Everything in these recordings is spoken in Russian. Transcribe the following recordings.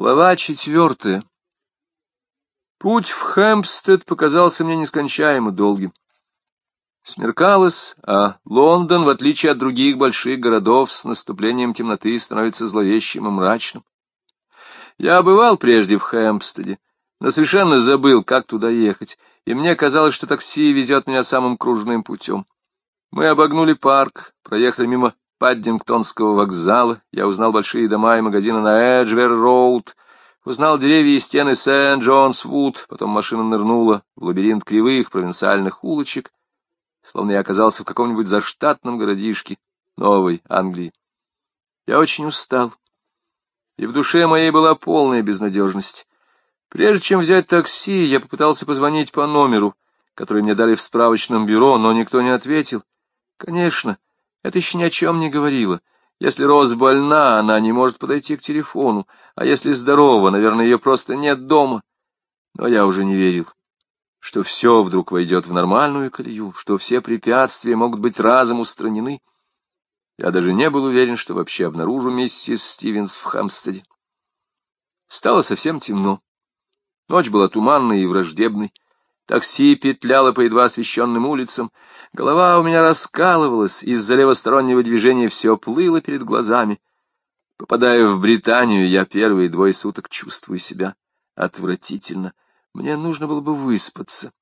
Глава четвертая. Путь в Хэмпстед показался мне нескончаемо долгим. Смеркалось, а Лондон, в отличие от других больших городов, с наступлением темноты становится зловещим и мрачным. Я бывал прежде в Хэмпстеде, но совершенно забыл, как туда ехать, и мне казалось, что такси везет меня самым кружным путем. Мы обогнули парк, проехали мимо Паддингтонского вокзала, я узнал большие дома и магазины на Эджвер-Роуд, узнал деревья и стены Сент-Джонс-Вуд, потом машина нырнула в лабиринт кривых провинциальных улочек, словно я оказался в каком-нибудь заштатном городишке Новой Англии. Я очень устал, и в душе моей была полная безнадежность. Прежде чем взять такси, я попытался позвонить по номеру, который мне дали в справочном бюро, но никто не ответил. Конечно, — это еще ни о чем не говорило. Если Роз больна, она не может подойти к телефону, а если здорова, наверное, ее просто нет дома. Но я уже не верил, что все вдруг войдет в нормальную колею, что все препятствия могут быть разом устранены. Я даже не был уверен, что вообще обнаружу миссис Стивенс в Хамстеде. Стало совсем темно. Ночь была туманной и враждебной. Такси петляло по едва освещенным улицам. Голова у меня раскалывалась, из-за левостороннего движения все плыло перед глазами. Попадая в Британию, я первые двое суток чувствую себя отвратительно. Мне нужно было бы выспаться.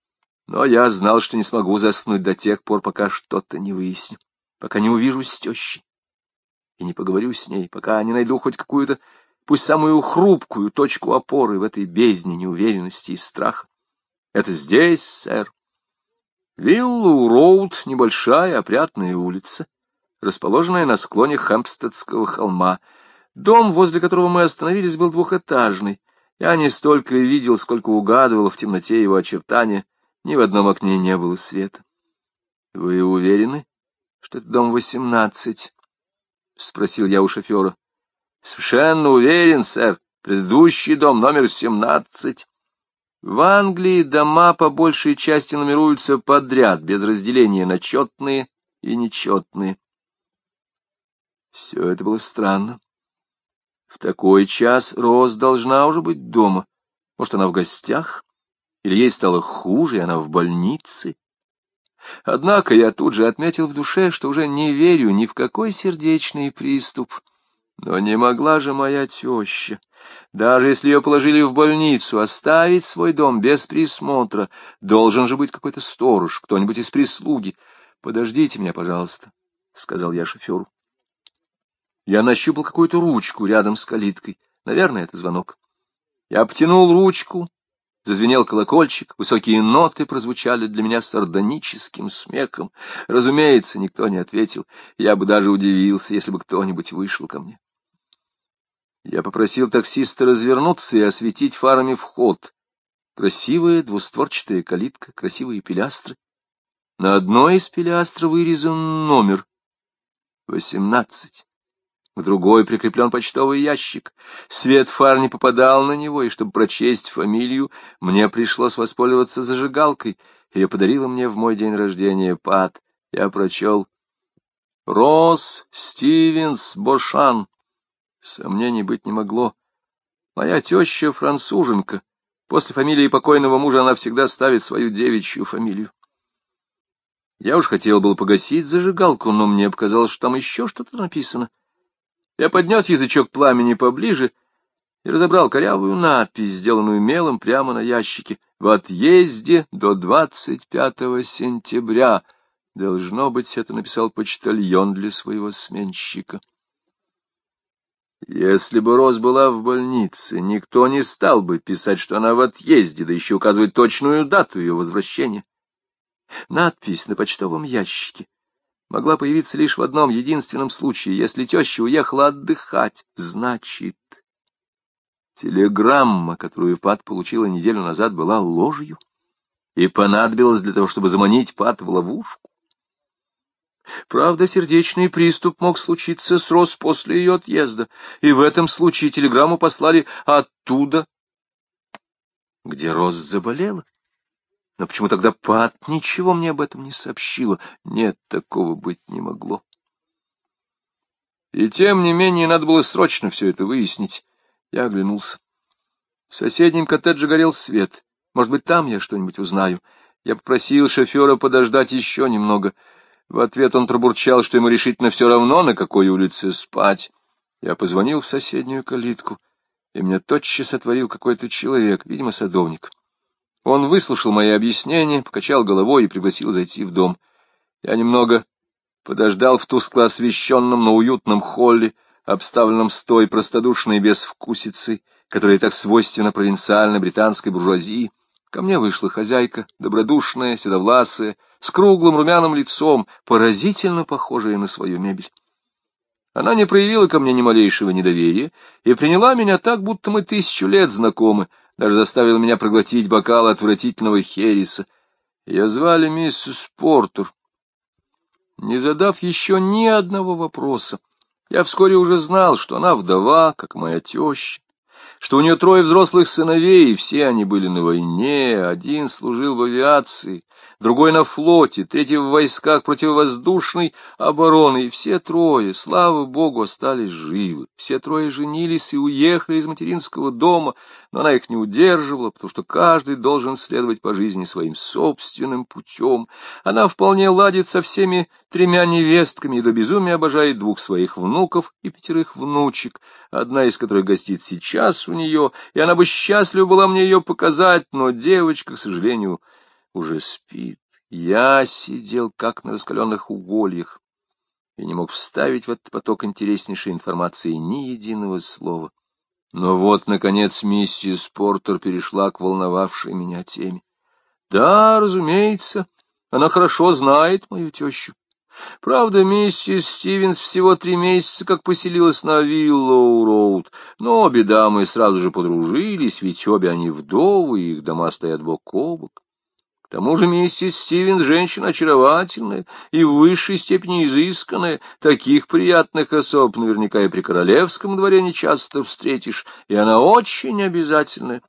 Но я знал, что не смогу заснуть до тех пор, пока что-то не выясню, пока не увижу с и не поговорю с ней, пока не найду хоть какую-то, пусть самую хрупкую точку опоры в этой бездне неуверенности и страха. Это здесь, сэр. Виллу-Роуд — небольшая опрятная улица, расположенная на склоне Хэмпстедского холма. Дом, возле которого мы остановились, был двухэтажный. Я не столько видел, сколько угадывал в темноте его очертания. Ни в одном окне не было света. — Вы уверены, что это дом восемнадцать? — спросил я у шофера. — Совершенно уверен, сэр. Предыдущий дом номер семнадцать. В Англии дома по большей части нумеруются подряд, без разделения на четные и нечетные. Все это было странно. В такой час Роз должна уже быть дома. Может, она в гостях? Или ей стало хуже, и она в больнице? Однако я тут же отметил в душе, что уже не верю ни в какой сердечный приступ. Но не могла же моя теща даже если ее положили в больницу, оставить свой дом без присмотра, должен же быть какой-то сторож, кто-нибудь из прислуги. Подождите меня, пожалуйста, — сказал я шоферу. Я нащупал какую-то ручку рядом с калиткой. Наверное, это звонок. Я обтянул ручку, зазвенел колокольчик, высокие ноты прозвучали для меня сардоническим смехом. Разумеется, никто не ответил. Я бы даже удивился, если бы кто-нибудь вышел ко мне. Я попросил таксиста развернуться и осветить фарами вход. Красивая двустворчатая калитка, красивые пилястры. На одной из пилястр вырезан номер — восемнадцать. В другой прикреплен почтовый ящик. Свет фар не попадал на него, и чтобы прочесть фамилию, мне пришлось воспользоваться зажигалкой. Ее подарила мне в мой день рождения Пат. Я прочел «Росс Стивенс Бошан». Сомнений быть не могло. Моя теща француженка. После фамилии покойного мужа она всегда ставит свою девичью фамилию. Я уж хотел был погасить зажигалку, но мне показалось, что там еще что-то написано. Я поднес язычок пламени поближе и разобрал корявую надпись, сделанную мелом прямо на ящике. В отъезде до 25 сентября. Должно быть, это написал почтальон для своего сменщика. Если бы Роз была в больнице, никто не стал бы писать, что она в отъезде, да еще указывать точную дату ее возвращения. Надпись на почтовом ящике могла появиться лишь в одном единственном случае, если теща уехала отдыхать. Значит, телеграмма, которую Пат получила неделю назад, была ложью и понадобилась для того, чтобы заманить Пат в ловушку. Правда, сердечный приступ мог случиться с Рос после ее отъезда, и в этом случае телеграмму послали оттуда, где Рос заболела. Но почему тогда Пат ничего мне об этом не сообщила? Нет, такого быть не могло. И тем не менее надо было срочно все это выяснить. Я оглянулся. В соседнем коттедже горел свет. Может быть, там я что-нибудь узнаю. Я попросил шофера подождать еще немного. В ответ он пробурчал, что ему решительно все равно, на какой улице спать. Я позвонил в соседнюю калитку, и мне тотчас отворил какой-то человек, видимо, садовник. Он выслушал мои объяснения, покачал головой и пригласил зайти в дом. Я немного подождал в тускло освещенном, но уютном холле, обставленном с той простодушной безвкусицей, которая так свойственна провинциальной британской буржуазии. Ко мне вышла хозяйка, добродушная, седовласая, с круглым румяным лицом, поразительно похожая на свою мебель. Она не проявила ко мне ни малейшего недоверия и приняла меня так, будто мы тысячу лет знакомы, даже заставила меня проглотить бокал отвратительного хереса. Ее звали миссис Портер. Не задав еще ни одного вопроса, я вскоре уже знал, что она вдова, как моя теща, что у нее трое взрослых сыновей, и все они были на войне, один служил в авиации, другой на флоте, третий в войсках противовоздушной обороны, и все трое, слава богу, остались живы. Все трое женились и уехали из материнского дома, но она их не удерживала, потому что каждый должен следовать по жизни своим собственным путем. Она вполне ладит со всеми тремя невестками и до безумия обожает двух своих внуков и пятерых внучек, одна из которых гостит сейчас у нее, и она бы счастлива была мне ее показать, но девочка, к сожалению, уже спит. Я сидел как на раскаленных угольях и не мог вставить в этот поток интереснейшей информации ни единого слова. Но вот, наконец, миссис Портер перешла к волновавшей меня теме. Да, разумеется, она хорошо знает мою тещу. Правда, миссис Стивенс всего три месяца как поселилась на Виллоу-Роуд, но обе дамы сразу же подружились, ведь обе они вдовы, и их дома стоят бок о бок. К тому же миссис Стивенс женщина очаровательная и в высшей степени изысканная. Таких приятных особ наверняка и при королевском дворе не часто встретишь, и она очень обязательная.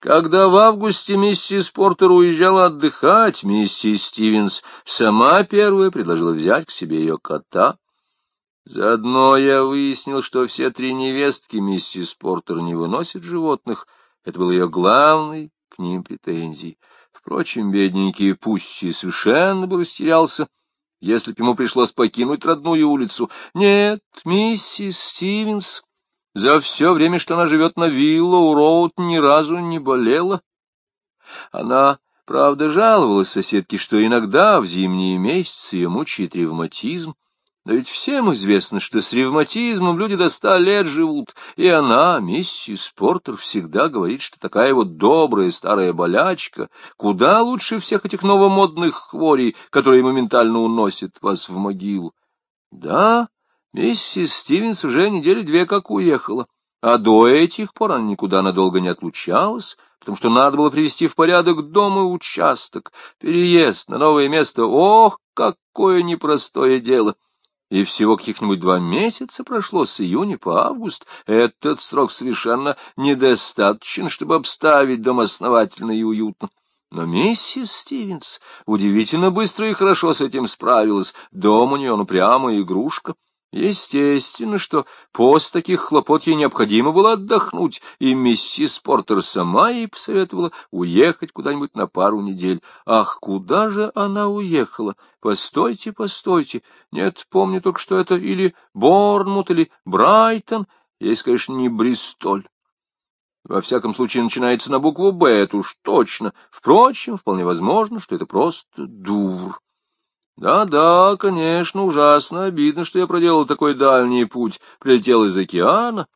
Когда в августе миссис Портер уезжала отдыхать, миссис Стивенс сама первая предложила взять к себе ее кота. Заодно я выяснил, что все три невестки миссис Портер не выносят животных. Это был ее главный к ним претензий. Впрочем, бедненький Пусси совершенно бы растерялся, если б ему пришлось покинуть родную улицу. Нет, миссис Стивенс за все время, что она живет на Виллоу-Роуд, ни разу не болела. Она, правда, жаловалась соседке, что иногда в зимние месяцы ее мучает ревматизм, но ведь всем известно, что с ревматизмом люди до ста лет живут, и она, миссис Портер, всегда говорит, что такая вот добрая старая болячка куда лучше всех этих новомодных хворей, которые моментально уносят вас в могилу. Да, миссис Стивенс уже недели две как уехала, а до этих пор она никуда надолго не отлучалась, потому что надо было привести в порядок дом и участок, переезд на новое место. Ох, какое непростое дело! И всего каких-нибудь два месяца прошло с июня по август. Этот срок совершенно недостаточен, чтобы обставить дом основательно и уютно. Но миссис Стивенс удивительно быстро и хорошо с этим справилась. Дом у нее, ну, прямо игрушка. Естественно, что после таких хлопот ей необходимо было отдохнуть, и миссис Портер сама ей посоветовала уехать куда-нибудь на пару недель. Ах, куда же она уехала? Постойте, постойте. Нет, помню только, что это или Борнмут, или Брайтон, есть, конечно, не Бристоль. Во всяком случае, начинается на букву «Б», это уж точно. Впрочем, вполне возможно, что это просто Дувр. Да-да, конечно, ужасно обидно, что я проделал такой дальний путь, прилетел из океана.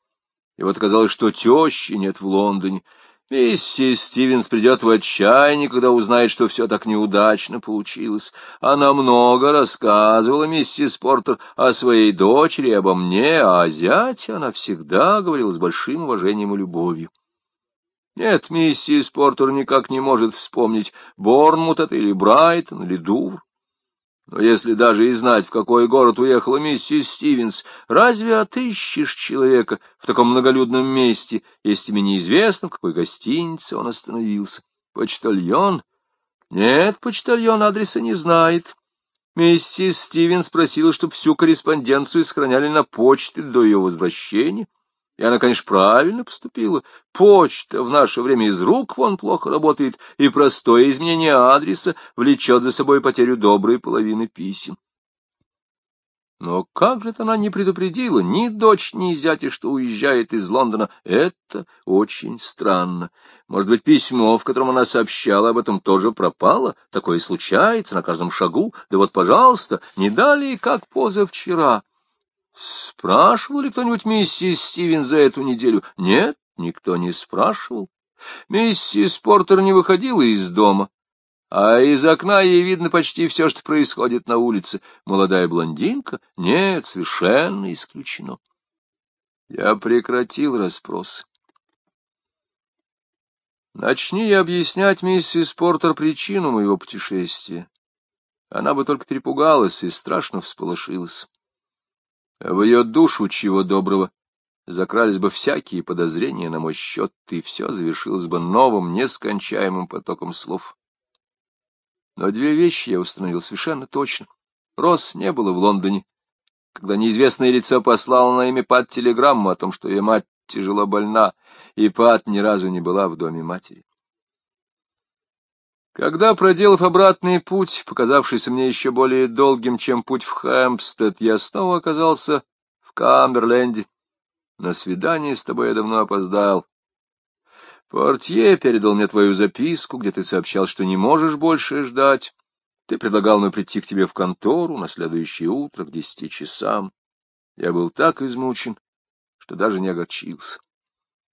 И вот оказалось, что тещи нет в Лондоне. Миссис Стивенс придет в отчаяние, когда узнает, что все так неудачно получилось. Она много рассказывала, миссис Портер, о своей дочери, обо мне, а о зяте она всегда говорила с большим уважением и любовью. Нет, миссис Портер никак не может вспомнить, Борнмут это или Брайтон, или Дувр. Но если даже и знать, в какой город уехала миссис Стивенс, разве отыщешь человека в таком многолюдном месте, если тебе неизвестно, в какой гостинице он остановился? Почтальон? Нет, почтальон адреса не знает. Миссис Стивенс просила, чтобы всю корреспонденцию сохраняли на почте до ее возвращения. И она, конечно, правильно поступила. Почта в наше время из рук вон плохо работает, и простое изменение адреса влечет за собой потерю доброй половины писем. Но как же она не предупредила ни дочь, ни зятя, что уезжает из Лондона? Это очень странно. Может быть, письмо, в котором она сообщала об этом, тоже пропало? Такое случается на каждом шагу. Да вот, пожалуйста, не далее, как позавчера. Спрашивал ли кто-нибудь миссис Стивен за эту неделю? Нет, никто не спрашивал. Миссис Портер не выходила из дома, а из окна ей видно почти все, что происходит на улице. Молодая блондинка? Нет, совершенно исключено. Я прекратил расспрос. Начни я объяснять миссис Портер причину моего путешествия. Она бы только перепугалась и страшно всполошилась. В ее душу чего доброго закрались бы всякие подозрения на мой счет, и все завершилось бы новым, нескончаемым потоком слов. Но две вещи я установил совершенно точно. Росс не было в Лондоне, когда неизвестное лицо послало на имя Пат телеграмму о том, что ее мать тяжело больна, и Пат ни разу не была в доме матери. Когда, проделав обратный путь, показавшийся мне еще более долгим, чем путь в Хэмпстед, я снова оказался в Камберленде. На свидание с тобой я давно опоздал. Портье передал мне твою записку, где ты сообщал, что не можешь больше ждать. Ты предлагал мне прийти к тебе в контору на следующее утро к десяти часам. Я был так измучен, что даже не огорчился.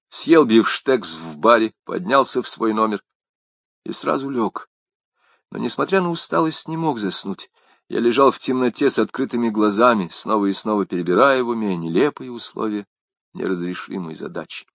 Съел бифштекс в баре, поднялся в свой номер и сразу лег. Но, несмотря на усталость, не мог заснуть. Я лежал в темноте с открытыми глазами, снова и снова перебирая в уме нелепые условия неразрешимой задачи.